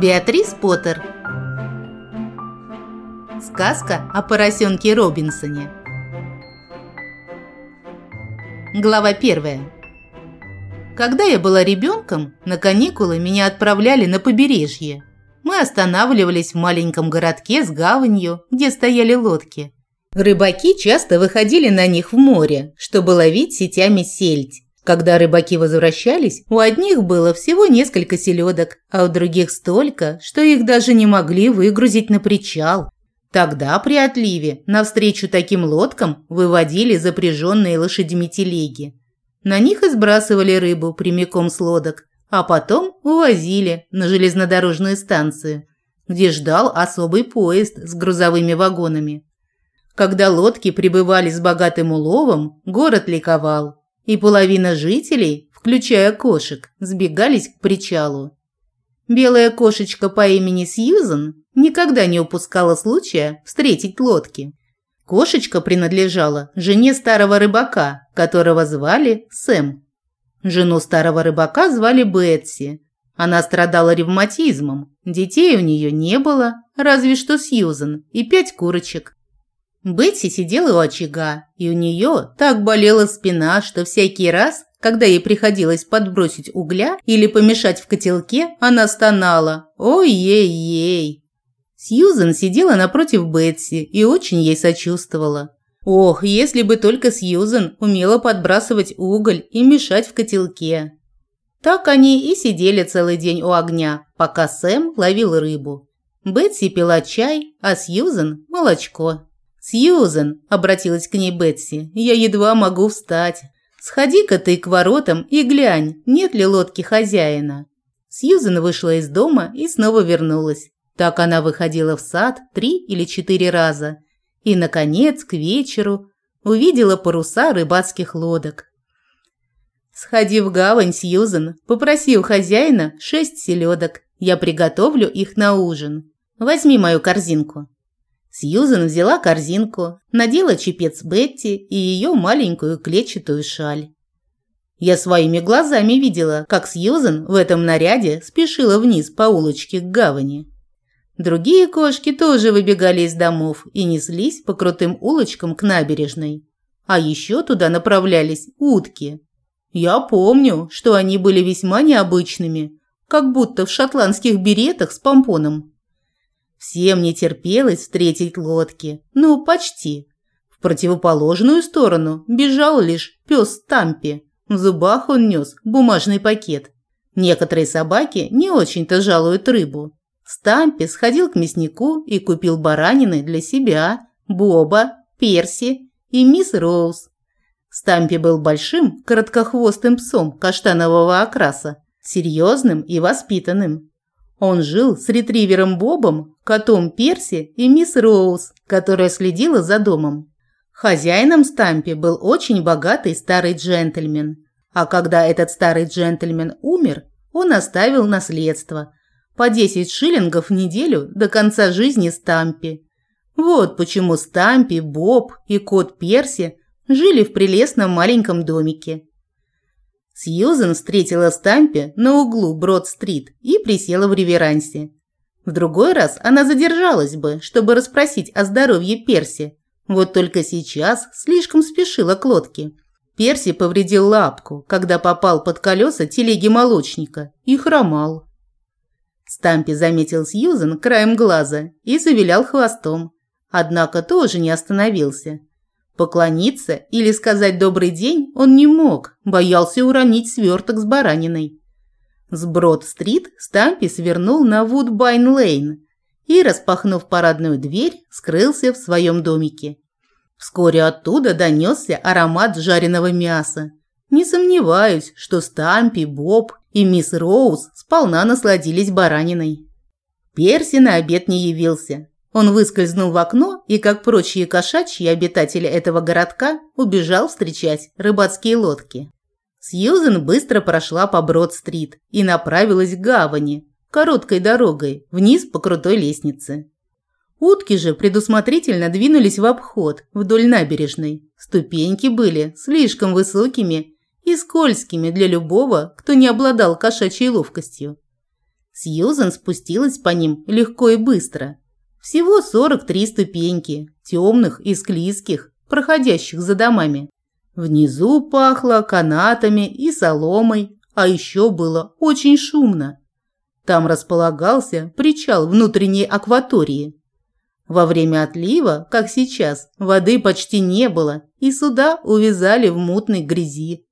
Беатрис Поттер Сказка о поросенке Робинсоне Глава первая Когда я была ребенком, на каникулы меня отправляли на побережье. Мы останавливались в маленьком городке с гаванью, где стояли лодки. Рыбаки часто выходили на них в море, чтобы ловить сетями сельдь. Когда рыбаки возвращались, у одних было всего несколько селедок, а у других столько, что их даже не могли выгрузить на причал. Тогда при отливе навстречу таким лодкам выводили запряженные лошадьми телеги. На них и сбрасывали рыбу прямиком с лодок, а потом увозили на железнодорожную станцию, где ждал особый поезд с грузовыми вагонами. Когда лодки прибывали с богатым уловом, город ликовал и половина жителей, включая кошек, сбегались к причалу. Белая кошечка по имени Сьюзен никогда не упускала случая встретить лодки. Кошечка принадлежала жене старого рыбака, которого звали Сэм. Жену старого рыбака звали Бетси. Она страдала ревматизмом, детей у нее не было, разве что Сьюзен и пять курочек. Бетси сидела у очага, и у нее так болела спина, что всякий раз, когда ей приходилось подбросить угля или помешать в котелке, она стонала «Ой-ей-ей». Сьюзен сидела напротив Бетси и очень ей сочувствовала. Ох, если бы только Сьюзен умела подбрасывать уголь и мешать в котелке. Так они и сидели целый день у огня, пока Сэм ловил рыбу. Бетси пила чай, а Сьюзен – молочко. «Сьюзен», – обратилась к ней Бетси, – «я едва могу встать. Сходи-ка ты к воротам и глянь, нет ли лодки хозяина». Сьюзен вышла из дома и снова вернулась. Так она выходила в сад три или четыре раза. И, наконец, к вечеру увидела паруса рыбацких лодок. «Сходи в гавань, Сьюзен, попроси у хозяина шесть селедок. Я приготовлю их на ужин. Возьми мою корзинку». Сьюзен взяла корзинку, надела чепец Бетти и ее маленькую клетчатую шаль. Я своими глазами видела, как Сьюзен в этом наряде спешила вниз по улочке к гавани. Другие кошки тоже выбегали из домов и неслись по крутым улочкам к набережной. А еще туда направлялись утки. Я помню, что они были весьма необычными, как будто в шотландских беретах с помпоном. Всем не терпелось встретить лодки. Ну, почти. В противоположную сторону бежал лишь пес Тампи. В зубах он нес бумажный пакет. Некоторые собаки не очень-то жалуют рыбу. Стампи сходил к мяснику и купил баранины для себя, Боба, Перси и мисс Роуз. Стампи был большим, короткохвостым псом каштанового окраса, серьезным и воспитанным. Он жил с ретривером Бобом, котом Перси и мисс Роуз, которая следила за домом. Хозяином Стампи был очень богатый старый джентльмен. А когда этот старый джентльмен умер, он оставил наследство – по 10 шиллингов в неделю до конца жизни Стампи. Вот почему Стампи, Боб и кот Перси жили в прелестном маленьком домике. Сьюзен встретила Стампи на углу Брод-стрит и присела в реверансе. В другой раз она задержалась бы, чтобы расспросить о здоровье Перси. Вот только сейчас слишком спешила к лодке. Перси повредил лапку, когда попал под колеса телеги молочника и хромал. Стампи заметил Сьюзен краем глаза и завилял хвостом. Однако тоже не остановился. Поклониться или сказать «добрый день» он не мог, боялся уронить сверток с бараниной. С Брод-стрит Стампи свернул на Вудбайн-лейн и, распахнув парадную дверь, скрылся в своем домике. Вскоре оттуда донесся аромат жареного мяса. Не сомневаюсь, что Стампи, Боб и мисс Роуз сполна насладились бараниной. Перси на обед не явился, он выскользнул в окно и, как прочие кошачьи обитатели этого городка, убежал встречать рыбацкие лодки. Сьюзен быстро прошла по Брод-стрит и направилась к гавани, короткой дорогой, вниз по крутой лестнице. Утки же предусмотрительно двинулись в обход вдоль набережной. Ступеньки были слишком высокими и скользкими для любого, кто не обладал кошачьей ловкостью. Сьюзен спустилась по ним легко и быстро. Всего 43 ступеньки, темных и склизких, проходящих за домами. Внизу пахло канатами и соломой, а еще было очень шумно. Там располагался причал внутренней акватории. Во время отлива, как сейчас, воды почти не было, и суда увязали в мутной грязи.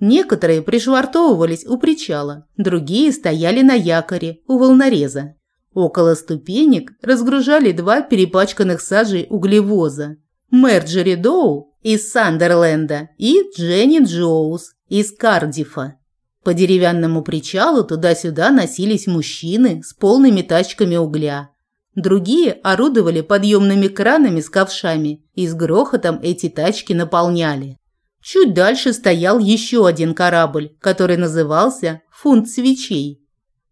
Некоторые пришвартовывались у причала, другие стояли на якоре у волнореза. Около ступенек разгружали два перепачканных сажей углевоза. Мерджери Доу из Сандерленда и Дженни Джоус из Кардифа. По деревянному причалу туда-сюда носились мужчины с полными тачками угля. Другие орудовали подъемными кранами с ковшами и с грохотом эти тачки наполняли. Чуть дальше стоял еще один корабль, который назывался «Фунт свечей».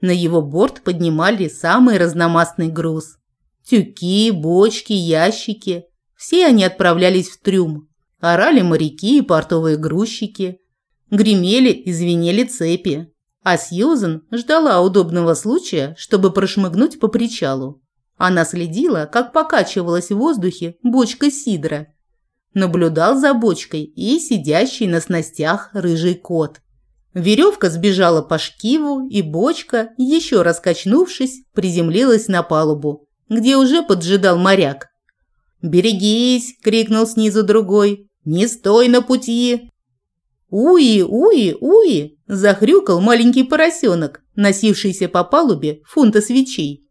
На его борт поднимали самый разномастный груз. Тюки, бочки, ящики. Все они отправлялись в трюм. Орали моряки и портовые грузчики. Гремели и звенели цепи. А Сьюзен ждала удобного случая, чтобы прошмыгнуть по причалу. Она следила, как покачивалась в воздухе бочка сидра – наблюдал за бочкой и сидящий на снастях рыжий кот. Веревка сбежала по шкиву, и бочка, еще раз качнувшись, приземлилась на палубу, где уже поджидал моряк. «Берегись!» – крикнул снизу другой. «Не стой на пути!» «Уи, уи, уи!» – захрюкал маленький поросенок, носившийся по палубе фунта свечей.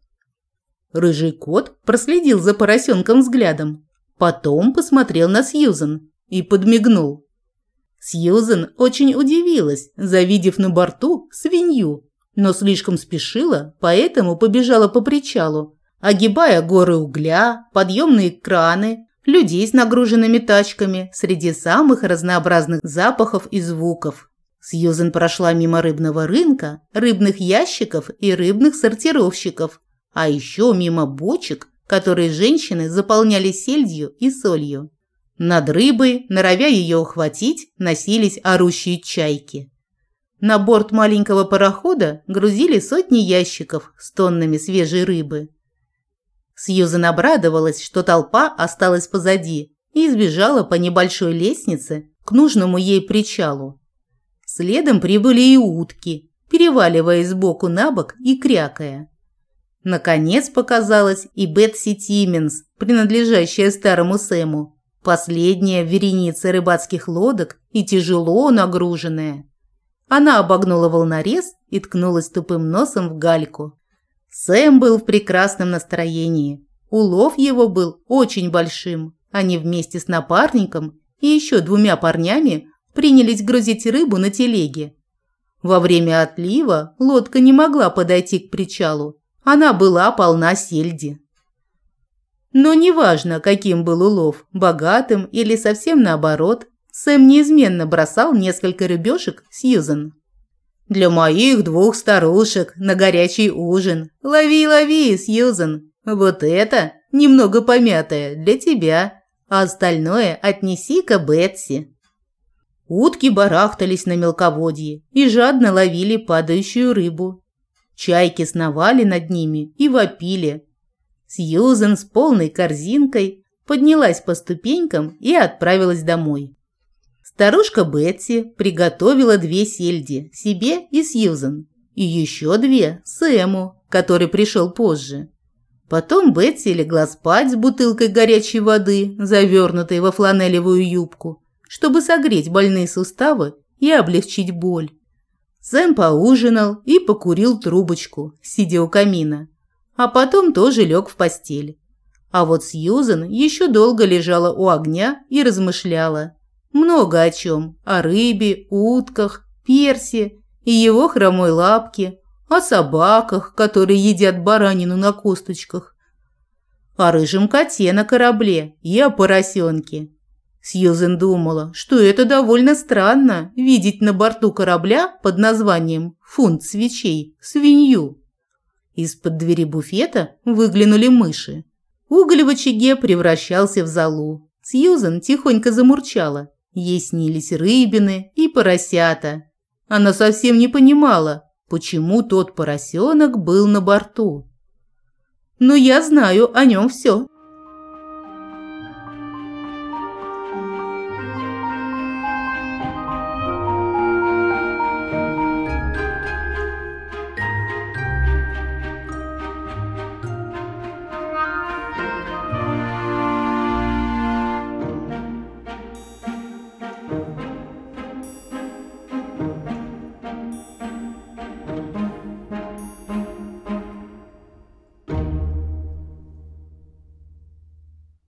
Рыжий кот проследил за поросенком взглядом, Потом посмотрел на Сьюзен и подмигнул. Сьюзен очень удивилась, завидев на борту свинью, но слишком спешила, поэтому побежала по причалу, огибая горы угля, подъемные краны, людей с нагруженными тачками среди самых разнообразных запахов и звуков. Сьюзен прошла мимо рыбного рынка, рыбных ящиков и рыбных сортировщиков, а еще мимо бочек которые женщины заполняли сельдью и солью. Над рыбой, норовя ее ухватить, носились орущие чайки. На борт маленького парохода грузили сотни ящиков с тоннами свежей рыбы. Сьюзан обрадовалась, что толпа осталась позади и избежала по небольшой лестнице к нужному ей причалу. Следом прибыли и утки, переваливаясь сбоку на бок и крякая. Наконец показалась и Бетси Тименс, принадлежащая старому Сэму. Последняя вереница рыбацких лодок и тяжело нагруженная. Она обогнула волнорез и ткнулась тупым носом в гальку. Сэм был в прекрасном настроении. Улов его был очень большим. Они вместе с напарником и еще двумя парнями принялись грузить рыбу на телеге. Во время отлива лодка не могла подойти к причалу, она была полна сельди. Но неважно, каким был улов, богатым или совсем наоборот, Сэм неизменно бросал несколько рыбешек Сьюзен. «Для моих двух старушек на горячий ужин. Лови, лови, Сьюзен. Вот это, немного помятое, для тебя, а остальное отнеси-ка Бетси». Утки барахтались на мелководье и жадно ловили падающую рыбу, Чайки сновали над ними и вопили. Сьюзен с полной корзинкой поднялась по ступенькам и отправилась домой. Старушка Бетси приготовила две сельди себе и Сьюзен, и еще две Сэму, который пришел позже. Потом Бетси легла спать с бутылкой горячей воды, завернутой во фланелевую юбку, чтобы согреть больные суставы и облегчить боль. Сэм поужинал и покурил трубочку, сидя у камина, а потом тоже лег в постель. А вот Сьюзен еще долго лежала у огня и размышляла. Много о чем. О рыбе, утках, персе и его хромой лапке, о собаках, которые едят баранину на косточках, о рыжем коте на корабле и о поросенке. Сьюзен думала, что это довольно странно видеть на борту корабля под названием «Фунт свечей» свинью. Из-под двери буфета выглянули мыши. Уголь в очаге превращался в золу. Сьюзен тихонько замурчала. Ей снились рыбины и поросята. Она совсем не понимала, почему тот поросенок был на борту. Но я знаю о нем все.